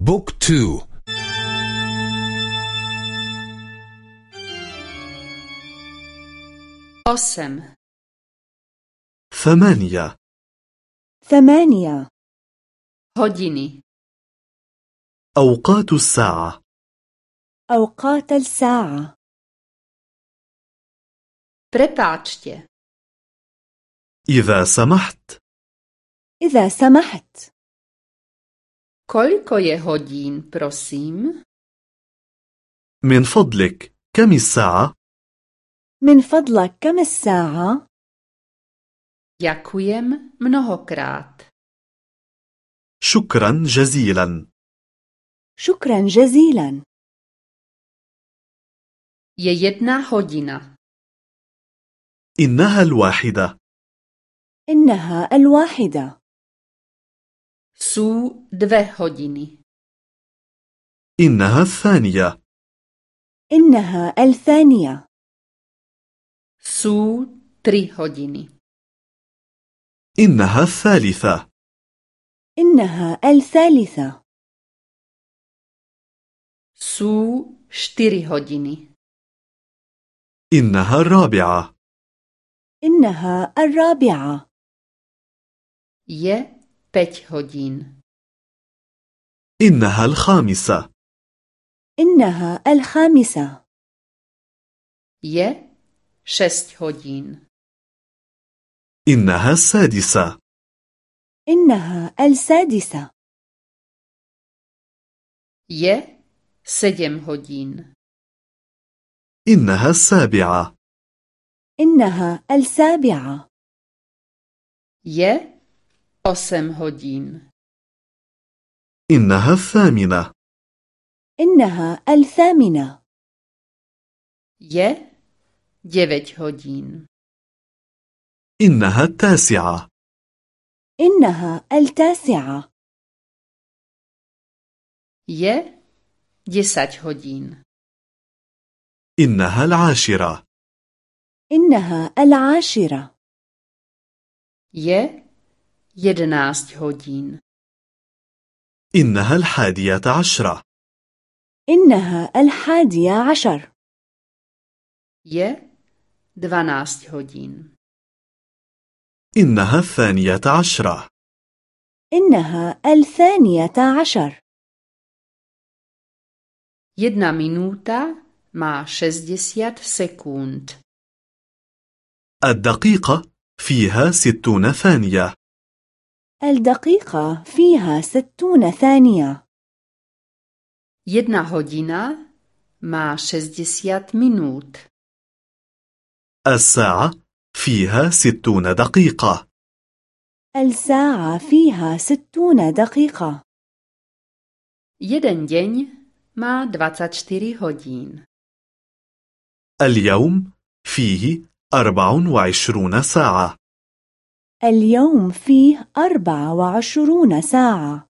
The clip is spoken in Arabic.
بوك تو أسم ثمانية ثمانية hodiny. أوقات الساعة أوقات الساعة. إذا سمحت إذا سمحت Koľko je hodín, prosím? من فضلك كم الساعة؟ من فضلك كم الساعة؟ Ďakujem mnohokrát. شكرا جزيلا شكرا جزيلا Je jedna hodina. إنها الواحدة إنها الواحدة Sú dve hodiny. إنها الثانية إنها الثانية Sú tri hodiny. إنها الثالثة إنها الثالثة Sú štyri hodiny. إنها الرابعة إنها الرابعة Je päť hodín. إنها الخامسة إنها الخامسة Je šesť hodín. إنها السادسة إنها السادسة Je sedem hodín. إنها السابعة إنها السابعة Je osem hodín. إنها الثامنة إنها الثامنة Je deväť hodín. إنها التاسعة إنها التاسعة Je desať hodín. إنها العاشرة إنها العاشرة Je jedenáct hodín. إنها الحادية عشرة إنها الحادية عشر Je dvanáct hodín. إنها الثانية عشرة إنها الثانية عشر Jedna minúta má 60 sekúnd. الدقيقة فيها ستون ثانية الدقيقة فيها ستون ثانية Jedna hodina má 60 minút. الساعة فيها ستون دقيقة الساعة فيها ستون دقيقة Jeden deň má 24 hodín. اليوم فيه أربع وعشرون ساعة اليوم فيه أربع وعشرون ساعة.